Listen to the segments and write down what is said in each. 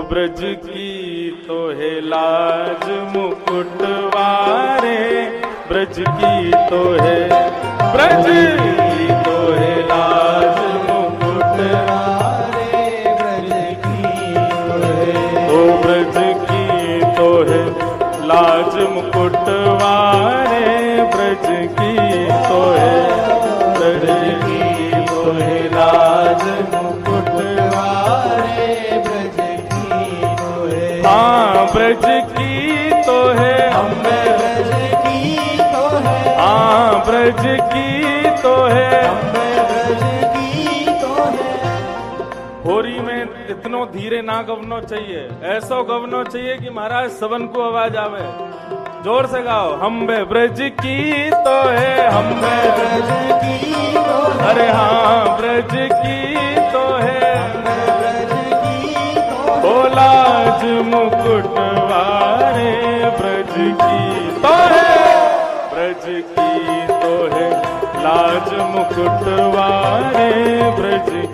ब्रज की तो है लाज मुकुटवारे ब्रज की तो है, ब्रज की तो है लाज मुकुटवारे ब्रज की तो है, ओ ब्रज की तो है, लाज मुकुटवारे ब्रज की तो है। अम्बे ब्रज की तो है हाँ ब्रज की तो है। अम्बे ब्रज की तो है होरी में इतनो धीरे ना गवनो चाहिए। ऐसो गवनो चाहिए कि महाराज सबन को आवाज़ आवे। ज़ोर से गाओ हम बे ब्रज की तो है। हम बे ब्रज की तो है। अरे हाँ ब्रज की तो है। ब्रज की तो लाज मुकुटवारे ब्रज की तो है ब्रज की तो है। लाज मुकुटवारे ब्रज की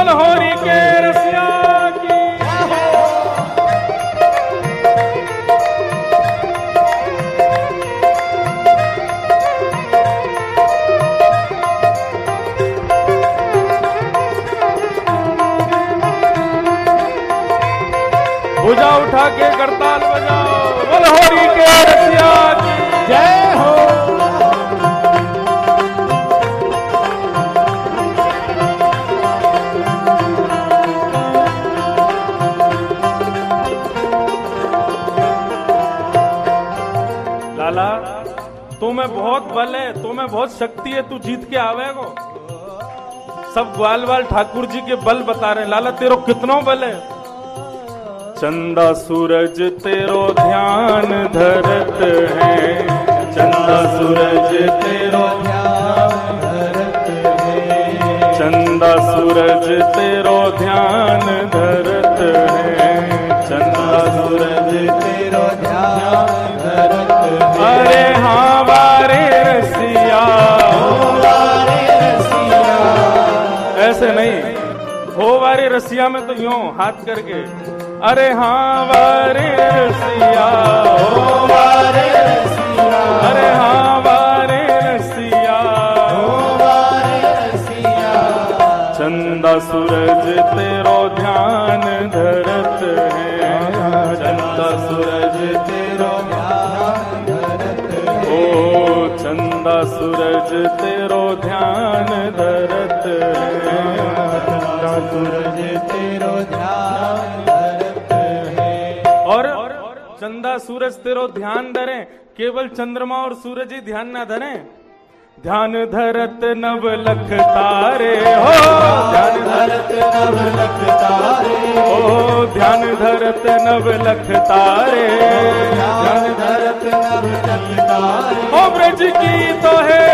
ब्रज के रसिया की। भुजा उठा के करताल बजाओ। बलहोरी के रसिया लाला तुम्हें बहुत बल है तुम्हें बहुत शक्ति है, तू जीत के आवेगो सब ग्वाल वाल ठाकुर जी के बल बता रहे लाला, तेरो कितनो बल है? चंदा सूरज, तेरो ध्यान धरत है। चंदा सूरज, तेरो ध्यान चंदा सूरज, तेरो ध्यान धरत है। चंदा सूरज, तेरो ध्यान हो वारे रसिया में तो यूँ हाथ करके। अरे हाँ वारे रसिया, हो वारे रसिया। अरे हाँ वारे रसिया, हो वारे रसिया। चंदा सूरज तेरो ध्यान धरत है। चंदा सूरज तेरो ध्यान धरत ओ चंदा सूरज तेरो ध्यान धरत है। सूरज तेरो और चंदा सूरज तेरो ध्यान धरे, केवल चंद्रमा और सूरज ही ध्यान ना धरे। ध्यान धरत नव लख तारे हो। ध्यान धरत नव लख तारे। ओ ध्यान धरत नव लख तारे। ध्यान धरत नव लख तारे। ओ ब्रज की तो है।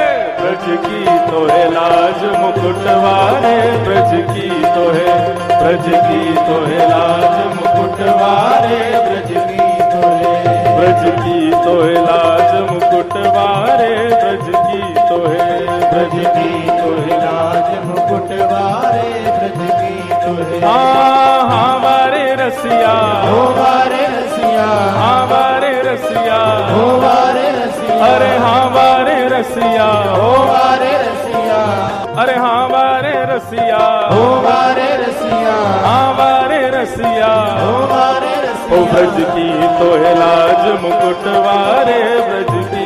ब्रज की तो है लाज मुकुटवारे ब्रज की तो है ब्रज की तो है लाज मुकुटवारे ब्रज की तो है। ब्रज की तो है लाज मुकुटवारे ब्रज की है ब्रज की तो है लाज मुकुटवारे ब्रज की तो है हाँ हाँ वारे रसिया हो वारे रसिया हाँ वारे रसिया हो वारे रसिया अरे हाँ वारे रसिया हो वारे रसिया अरे हाँ वारे रसिया हो वारे रसिया हाँ वारे रसिया हो वारे रसिया ब्रज की तो है लाज मुकुटवारे ब्रज की तो है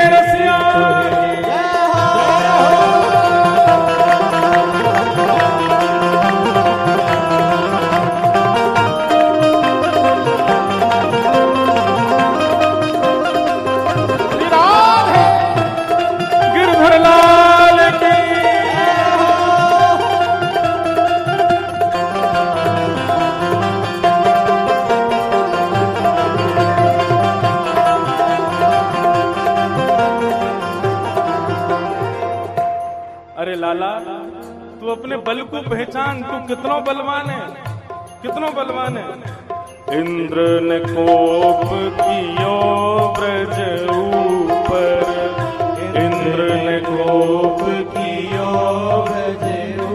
अपने बल को पहचान तू कितनो बलवान है? कितनो बलवान है? इंद्र ने कोप कियो ब्रज ऊपर। इंद्र ने कोप कियो भजो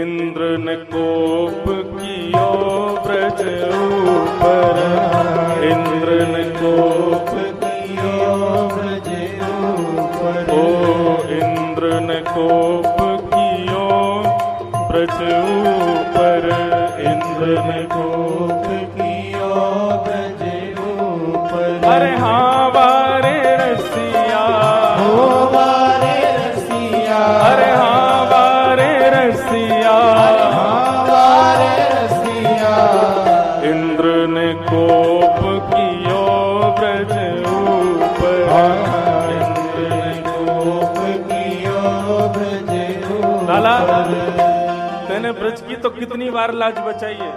इंद्र ने कोप कियो ब्रज ऊपर। इंद्र ने कोप कियो भजो पर ओ इंद्र ने कोप ब्रज कितनी बार लाज बचाई है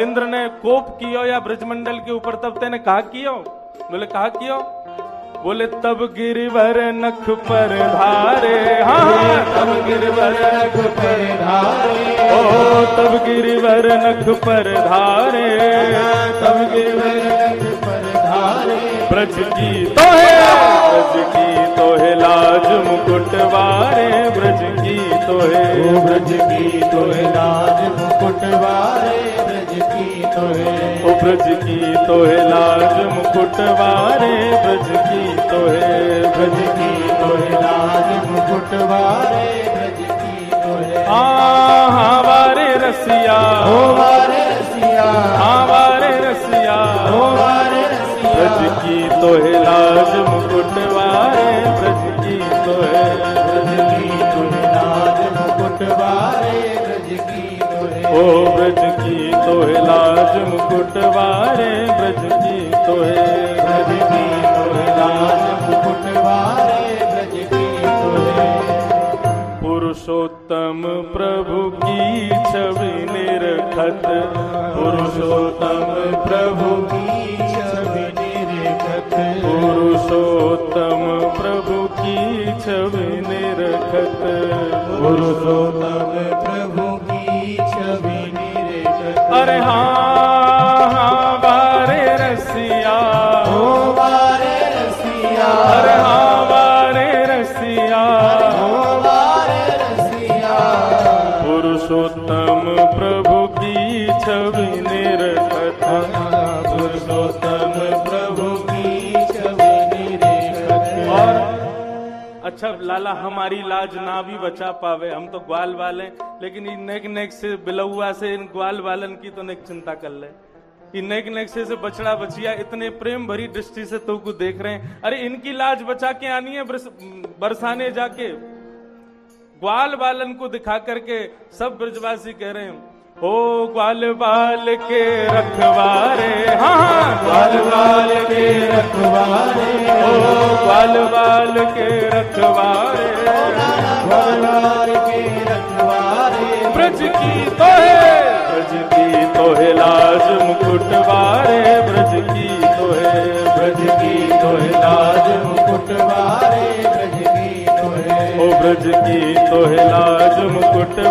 इंद्र ने कोप कियो या ब्रजमंडल के ऊपर तब तेने कहा कियो? बोले कहा कियो? बोले तब गिरिवर नख पर धारे। हाँ हाँ, तब गिरिवर रख पर धारे। ओ तब गिरिवर नख पर धारे। तब गिरवर रख पर धारे। ब्रज की तो है ब्रज की तो है लाज मुकुट वारे ब्रज की तो है। ब्रज की तो है लाज मुकुट वारे ब्रज की तो है। ओ ब्रज की तो है लाज मुकुट वारे ब्रज की तो है। ब्रज की तो है लाज मुकुट वारे ओ ब्रज की तो लाज मुकुट वारे ब्रज की तो है ब्रज की तो लाज मुकुट वारे ब्रज की तो पुरुषोत्तम प्रभु की छवि निरखत। पुरुषोत्तम प्रभु की हमारी लाज ना भी बचा पावे। हम तो ग्वाल वाले लेकिन नेक नेक से बिलौआ से इन ग्वाल वालन की तो नेक चिंता कर ले। ये नेक नेक से, से बछड़ा बचिया इतने प्रेम भरी दृष्टि से तो को देख रहे हैं। अरे इनकी लाज बचा के आनी है बरसाने जाके। ग्वाल वालन को दिखा करके सब ब्रजवासी कह रहे हैं ओ ग्वाल बाल के रखवारे। हाँ हाँ। ग्वाल बाल के रखवारे। ओ ग्वाल बाल के रखवारे। भगवान के रखवारे। ब्रज की तो है ब्रज की तो है लाज मुकुट वारे। ब्रज की तो है ब्रज की तो है लाज मुकुट वारे। ब्रज की तो है ओ ब्रज की तो है लाज मुकुट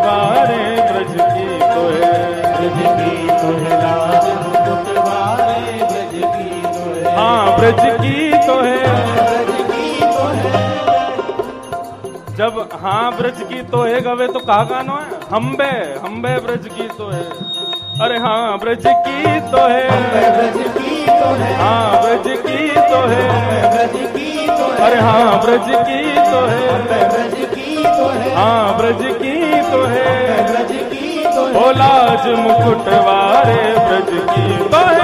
ब्रज की तो है ब्रज की तो है जब हाँ ब्रज की तो है गवे तो कहा गानो है हम्बे हम्बे ब्रज की तो है अरे हाँ ब्रज की तो है तो है हाँ ब्रज की तो है तो है अरे हाँ ब्रज की तो है तो है हाँ ब्रज की तो है ब्रज की तो है ओ लाज मुकुट वारे ब्रज की तो है